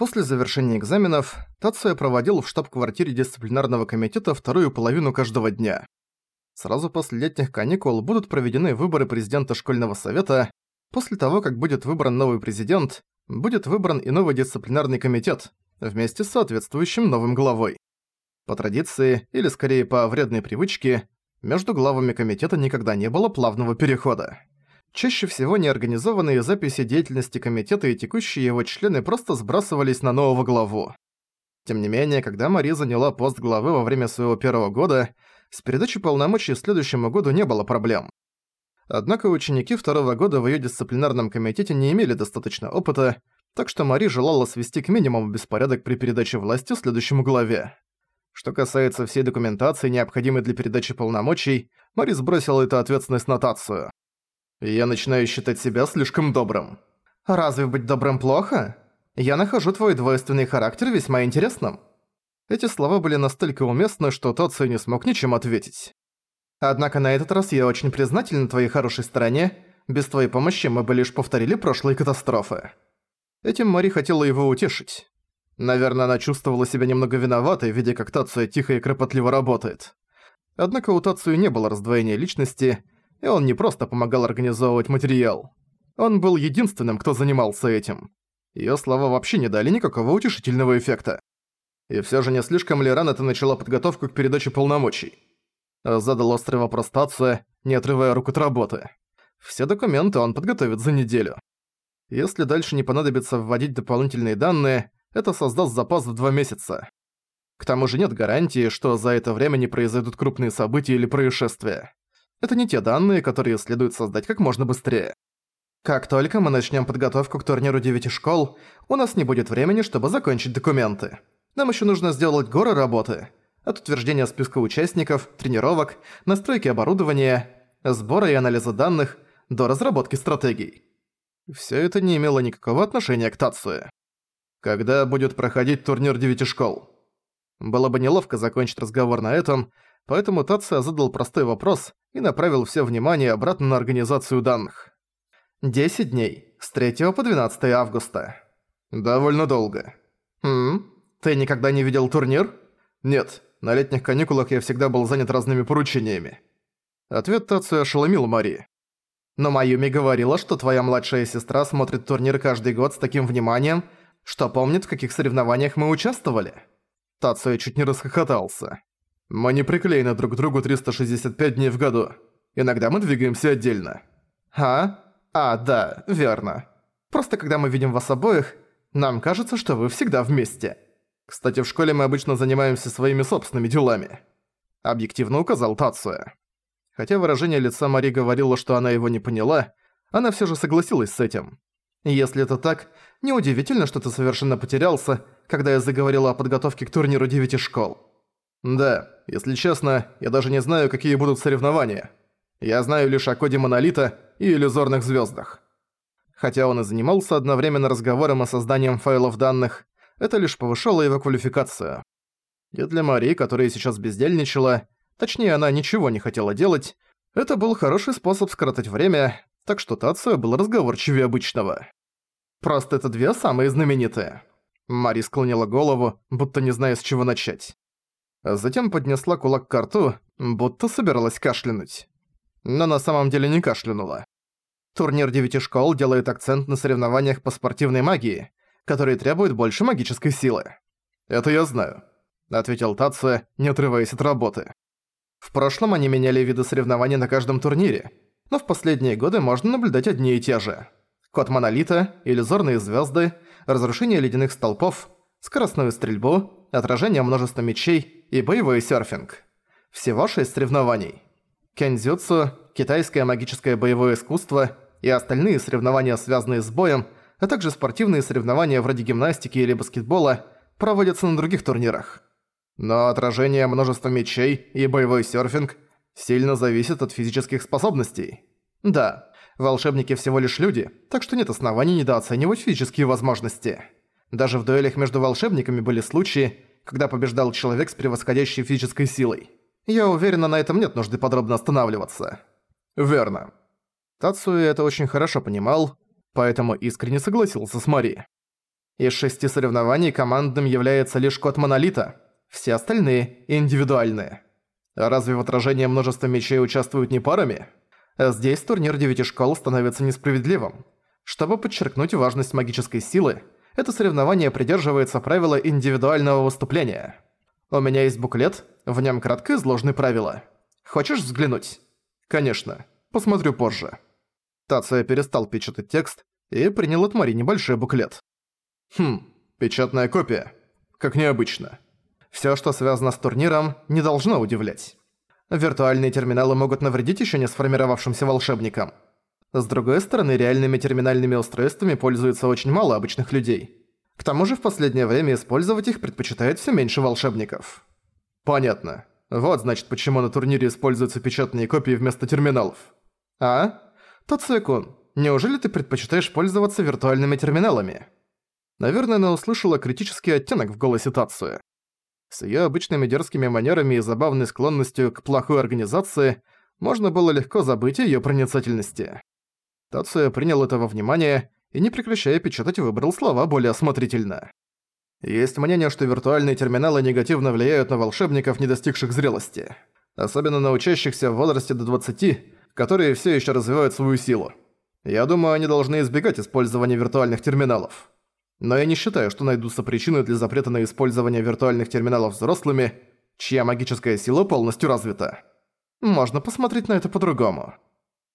После завершения экзаменов Тацуя проводил в штаб-квартире дисциплинарного комитета вторую половину каждого дня. Сразу после летних каникул будут проведены выборы президента школьного совета. После того, как будет выбран новый президент, будет выбран и новый дисциплинарный комитет, вместе с соответствующим новым главой. По традиции, или скорее по вредной привычке, между главами комитета никогда не было плавного перехода. Чаще всего неорганизованные записи деятельности комитета и текущие его члены просто сбрасывались на нового главу. Тем не менее, когда Мари заняла пост главы во время своего первого года, с передачей полномочий следующему году не было проблем. Однако ученики второго года в её дисциплинарном комитете не имели достаточно опыта, так что Мари желала свести к минимуму беспорядок при передаче власти следующему главе. Что касается всей документации, необходимой для передачи полномочий, Мари сбросила эту ответственность на Тацию. Я начинаю считать себя слишком добрым. Разве быть добрым плохо? Я нахожу твой двойственный характер весьма интересным. Эти слова были настолько уместны, что Тоцию не смог ничем ответить. Однако на этот раз я очень признателен твоей хорошей стороне. Без твоей помощи мы бы лишь повторили прошлые катастрофы. Этим Мари хотела его утешить. Наверное, она чувствовала себя немного виноватой, видя как Тацуя тихо и кропотливо работает. Однако у Тацуя не было раздвоения личности, и он не просто помогал организовывать материал. Он был единственным, кто занимался этим. Её слова вообще не дали никакого утешительного эффекта. И всё же не слишком ли рано ты начала подготовку к передаче полномочий? Задал острый вопрос Тация, не отрывая рук от работы. Все документы он подготовит за неделю. Если дальше не понадобится вводить дополнительные данные, это создаст запас в два месяца. К тому же нет гарантии, что за это время не произойдут крупные события или происшествия. Это не те данные, которые следует создать как можно быстрее. Как только мы начнем подготовку к турниру девяти школ, у нас не будет времени, чтобы закончить документы. Нам еще нужно сделать горы работы. От утверждения списка участников, тренировок, настройки оборудования, сбора и анализа данных до разработки стратегий. Все это не имело никакого отношения к Тацуе. Когда будет проходить турнир девяти школ? Было бы неловко закончить разговор на этом, поэтому Тация задал простой вопрос и направил все внимание обратно на организацию данных. 10 дней, с 3 по 12 августа. Довольно долго. Хм, ты никогда не видел турнир? Нет, на летних каникулах я всегда был занят разными поручениями. Ответ Тацию ошеломил Мари. Но Майюми говорила, что твоя младшая сестра смотрит турнир каждый год с таким вниманием, что помнит, в каких соревнованиях мы участвовали. Тацуя чуть не расхохотался. Мы не приклеены друг к другу 365 дней в году. Иногда мы двигаемся отдельно. А? А, да, верно. Просто когда мы видим вас обоих, нам кажется, что вы всегда вместе. Кстати, в школе мы обычно занимаемся своими собственными делами. Объективно указал Тацуя. Хотя выражение лица Мари говорило, что она его не поняла, она всё же согласилась с этим. Если это так, неудивительно, что ты совершенно потерялся, когда я заговорила о подготовке к турниру девяти школ. Да, если честно, я даже не знаю, какие будут соревнования. Я знаю лишь о коде Монолита и иллюзорных звездах. Хотя он и занимался одновременно разговором о создании файлов данных, это лишь повышало его квалификацию. И для Марии, которая сейчас бездельничала, точнее она ничего не хотела делать, это был хороший способ скоротать время, так что Тацио был разговорчивее обычного. Просто это две самые знаменитые. Мари склонила голову, будто не зная с чего начать. Затем поднесла кулак к рту, будто собиралась кашлянуть. Но на самом деле не кашлянула. Турнир девяти школ делает акцент на соревнованиях по спортивной магии, которые требуют больше магической силы. «Это я знаю», — ответил Татсо, не отрываясь от работы. В прошлом они меняли виды соревнований на каждом турнире, но в последние годы можно наблюдать одни и те же. Код Монолита, иллюзорные звезды, разрушение ледяных столпов, скоростную стрельбу, отражение множества мечей и боевой серфинг. Всего шесть соревнований. Кензюцу, китайское магическое боевое искусство и остальные соревнования, связанные с боем, а также спортивные соревнования вроде гимнастики или баскетбола, проводятся на других турнирах. Но отражение множества мечей и боевой серфинг сильно зависят от физических способностей. Да, волшебники всего лишь люди, так что нет оснований недооценивать физические возможности. Даже в дуэлях между волшебниками были случаи, когда побеждал человек с превосходящей физической силой. Я уверена, на этом нет нужды подробно останавливаться. Верно. Тацуи это очень хорошо понимал, поэтому искренне согласился с Мари. Из шести соревнований командным является лишь код Монолита, все остальные – индивидуальные. Разве в отражении множества мечей участвуют не парами? Здесь турнир девяти школ становится несправедливым. Чтобы подчеркнуть важность магической силы, это соревнование придерживается правила индивидуального выступления. У меня есть буклет, в нем кратко изложены правила. Хочешь взглянуть? Конечно. Посмотрю позже. Тация перестал печатать текст и принял от Мари небольшой буклет. Хм, печатная копия. Как необычно. Всё, что связано с турниром, не должно удивлять. Виртуальные терминалы могут навредить ещё не сформировавшимся волшебникам. С другой стороны, реальными терминальными устройствами пользуются очень мало обычных людей. К тому же в последнее время использовать их предпочитает всё меньше волшебников. Понятно. Вот значит, почему на турнире используются печатные копии вместо терминалов. А? Тацуя-кун, неужели ты предпочитаешь пользоваться виртуальными терминалами? Наверное, она услышала критический оттенок в голосе Тацуя. С её обычными дерзкими манерами и забавной склонностью к плохой организации можно было легко забыть о её проницательности. Тацуя принял это во внимание и, не прекращая печатать, выбрал слова более осмотрительно. Есть мнение, что виртуальные терминалы негативно влияют на волшебников, не достигших зрелости. Особенно на учащихся в возрасте до 20, которые всё ещё развивают свою силу. Я думаю, они должны избегать использования виртуальных терминалов. Но я не считаю, что найдутся причины для запрета на использование виртуальных терминалов взрослыми, чья магическая сила полностью развита. Можно посмотреть на это по-другому.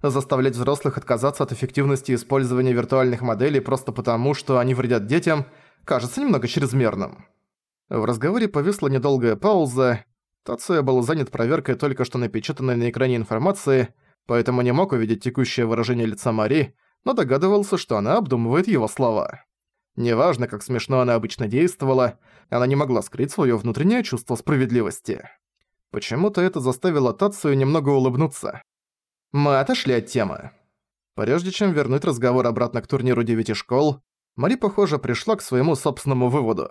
Заставлять взрослых отказаться от эффективности использования виртуальных моделей просто потому, что они вредят детям, кажется немного чрезмерным. В разговоре повисла недолгая пауза. Тацуя был занят проверкой только что напечатанной на экране информации, поэтому не мог увидеть текущее выражение лица Мари, но догадывался, что она обдумывает его слова. Неважно, как смешно она обычно действовала, она не могла скрыть своё внутреннее чувство справедливости. Почему-то это заставило Тацию немного улыбнуться. Мы отошли от темы. Прежде чем вернуть разговор обратно к турниру девяти школ, Мари, похоже, пришла к своему собственному выводу.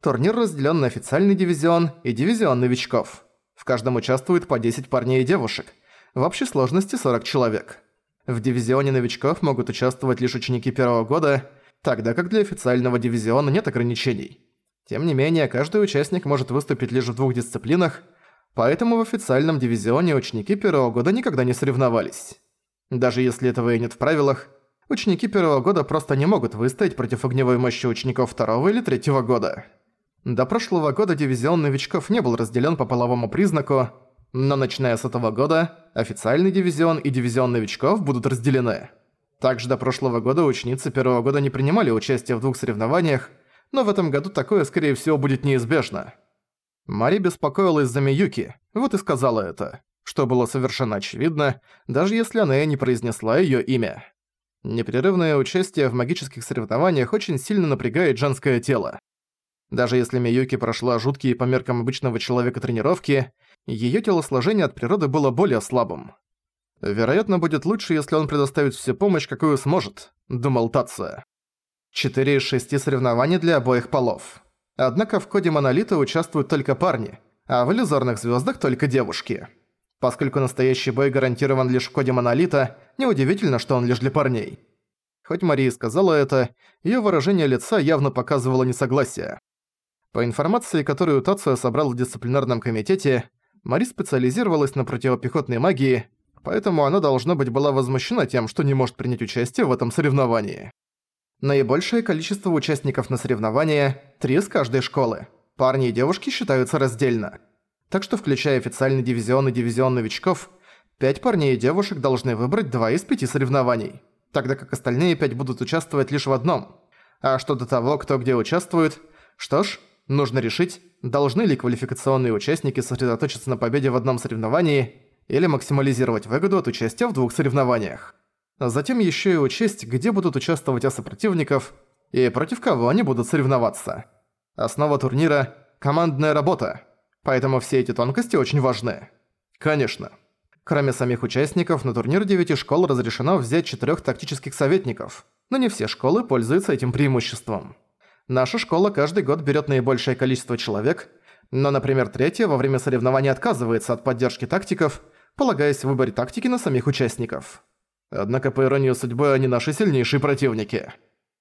Турнир разделен на официальный дивизион и дивизион новичков. В каждом участвует по 10 парней и девушек. В общей сложности 40 человек. В дивизионе новичков могут участвовать лишь ученики первого года, тогда как для официального дивизиона нет ограничений. Тем не менее, каждый участник может выступить лишь в двух дисциплинах, поэтому в официальном дивизионе ученики первого года никогда не соревновались. Даже если этого и нет в правилах, ученики первого года просто не могут выстоять против огневой мощи учеников второго или третьего года. До прошлого года дивизион новичков не был разделен по половому признаку, но начиная с этого года официальный дивизион и дивизион новичков будут разделены. Также до прошлого года ученицы первого года не принимали участие в двух соревнованиях, но в этом году такое, скорее всего, будет неизбежно. Мари беспокоилась за Миюки, вот и сказала это, что было совершенно очевидно, даже если она и не произнесла её имя. Непрерывное участие в магических соревнованиях очень сильно напрягает женское тело. Даже если Миюки прошла жуткие по меркам обычного человека тренировки, её телосложение от природы было более слабым. Вероятно, будет лучше, если он предоставит всю помощь, какую сможет, думал Тация. Четыре из шести соревнований для обоих полов. Однако в коде Монолита участвуют только парни, а в иллюзорных звездах только девушки. Поскольку настоящий бой гарантирован лишь в коде Монолита, неудивительно, что он лишь для парней. Хоть Мария сказала это, ее выражение лица явно показывало несогласие. По информации, которую Тация собрал в дисциплинарном комитете, Мари специализировалась на противопехотной магии, поэтому она, должно быть, была возмущена тем, что не может принять участие в этом соревновании. Наибольшее количество участников на соревнования – три с каждой школы. Парни и девушки считаются раздельно. Так что, включая официальный дивизион и дивизион новичков, пять парней и девушек должны выбрать два из пяти соревнований, тогда как остальные пять будут участвовать лишь в одном. А что до того, кто где участвует, что ж, нужно решить, должны ли квалификационные участники сосредоточиться на победе в одном соревновании или максимализировать выгоду от участия в двух соревнованиях. Затем еще и учесть, где будут участвовать асы противников и против кого они будут соревноваться. Основа турнира – командная работа, поэтому все эти тонкости очень важны. Конечно. Кроме самих участников, на турнир девяти школ разрешено взять четырех тактических советников, но не все школы пользуются этим преимуществом. Наша школа каждый год берет наибольшее количество человек, но, например, третья во время соревнований отказывается от поддержки тактиков – полагаясь в выборе тактики на самих участников. Однако, по иронии судьбы, они наши сильнейшие противники.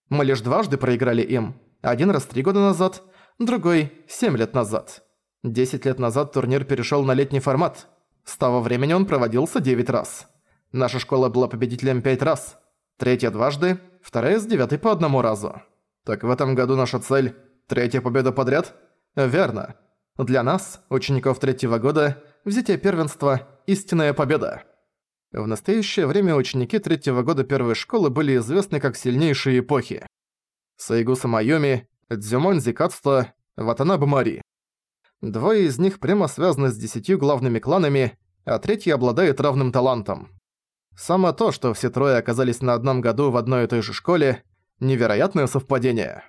Мы лишь дважды проиграли им, Один раз три года назад, другой – семь лет назад. Десять лет назад турнир перешел на летний формат. С того времени он проводился девять раз. Наша школа была победителем пять раз. Третья дважды, вторая с девятой по одному разу. Так в этом году наша цель – третья победа подряд? Верно. Для нас, учеников третьего года, взятие первенства – истинная победа. В настоящее время ученики третьего года первой школы были известны как сильнейшие эпохи. Сайгуса Майоми, Дзюмон Зикатсто, Ватанаба Мари. Двое из них прямо связаны с десятью главными кланами, а третий обладает равным талантом. Само то, что все трое оказались на одном году в одной и той же школе – невероятное совпадение.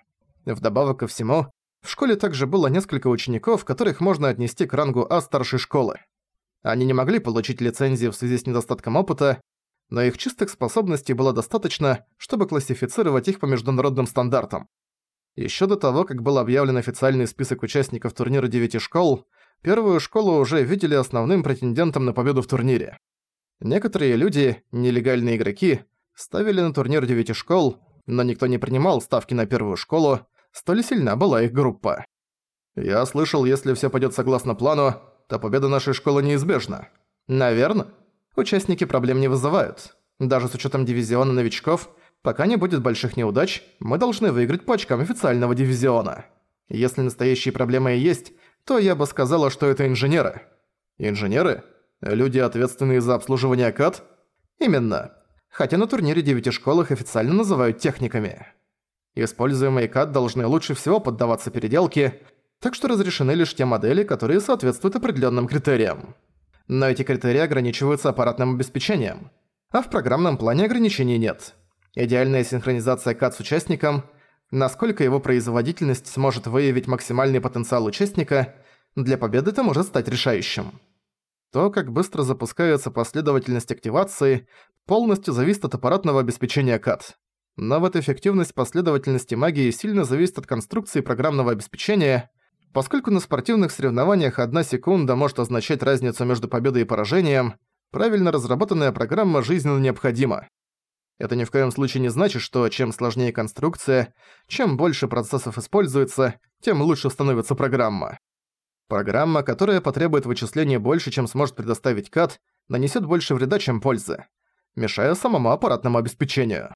Вдобавок ко всему, в школе также было несколько учеников, которых можно отнести к рангу А старшей школы. Они не могли получить лицензию в связи с недостатком опыта, но их чистых способностей было достаточно, чтобы классифицировать их по международным стандартам. Ещё до того, как был объявлен официальный список участников турнира девяти школ, первую школу уже видели основным претендентом на победу в турнире. Некоторые люди, нелегальные игроки, ставили на турнир девяти школ, но никто не принимал ставки на первую школу, столь сильна была их группа. Я слышал, если всё пойдёт согласно плану, то победа нашей школы неизбежна. Наверно. Участники проблем не вызывают. Даже с учётом дивизиона новичков, пока не будет больших неудач, мы должны выиграть по очкам официального дивизиона. Если настоящие проблемы и есть, то я бы сказала, что это инженеры. Инженеры? Люди, ответственные за обслуживание КАТ? Именно. Хотя на турнире девяти школ их официально называют техниками. Используемые КАТ должны лучше всего поддаваться переделке, так что разрешены лишь те модели, которые соответствуют определенным критериям. Но эти критерии ограничиваются аппаратным обеспечением, а в программном плане ограничений нет. Идеальная синхронизация КАД с участником, насколько его производительность сможет выявить максимальный потенциал участника, для победы это может стать решающим. То, как быстро запускается последовательность активации, полностью зависит от аппаратного обеспечения КАД. Но вот эффективность последовательности магии сильно зависит от конструкции программного обеспечения, Поскольку на спортивных соревнованиях одна секунда может означать разницу между победой и поражением, правильно разработанная программа жизненно необходима. Это ни в коем случае не значит, что чем сложнее конструкция, чем больше процессов используется, тем лучше становится программа. Программа, которая потребует вычисления больше, чем сможет предоставить КАТ, нанесет больше вреда, чем пользы, мешая самому аппаратному обеспечению.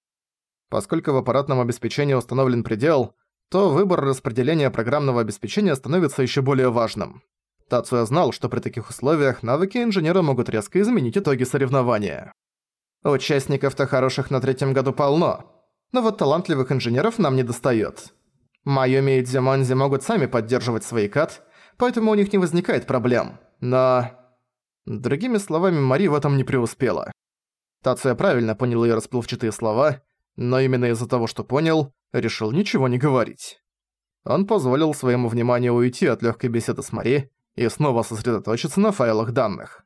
Поскольку в аппаратном обеспечении установлен предел, то выбор распределения программного обеспечения становится еще более важным. Тацуя знал, что при таких условиях навыки инженера могут резко изменить итоги соревнования. Участников-то хороших на третьем году полно, но вот талантливых инженеров нам не достает. Майоми и Дзимонзи могут сами поддерживать свои кат, поэтому у них не возникает проблем. Но... Другими словами, Мари в этом не преуспела. Тацуя правильно понял её расплывчатые слова, но именно из-за того, что понял, решил ничего не говорить. Он позволил своему вниманию уйти от легкой беседы с Мари и снова сосредоточиться на файлах данных.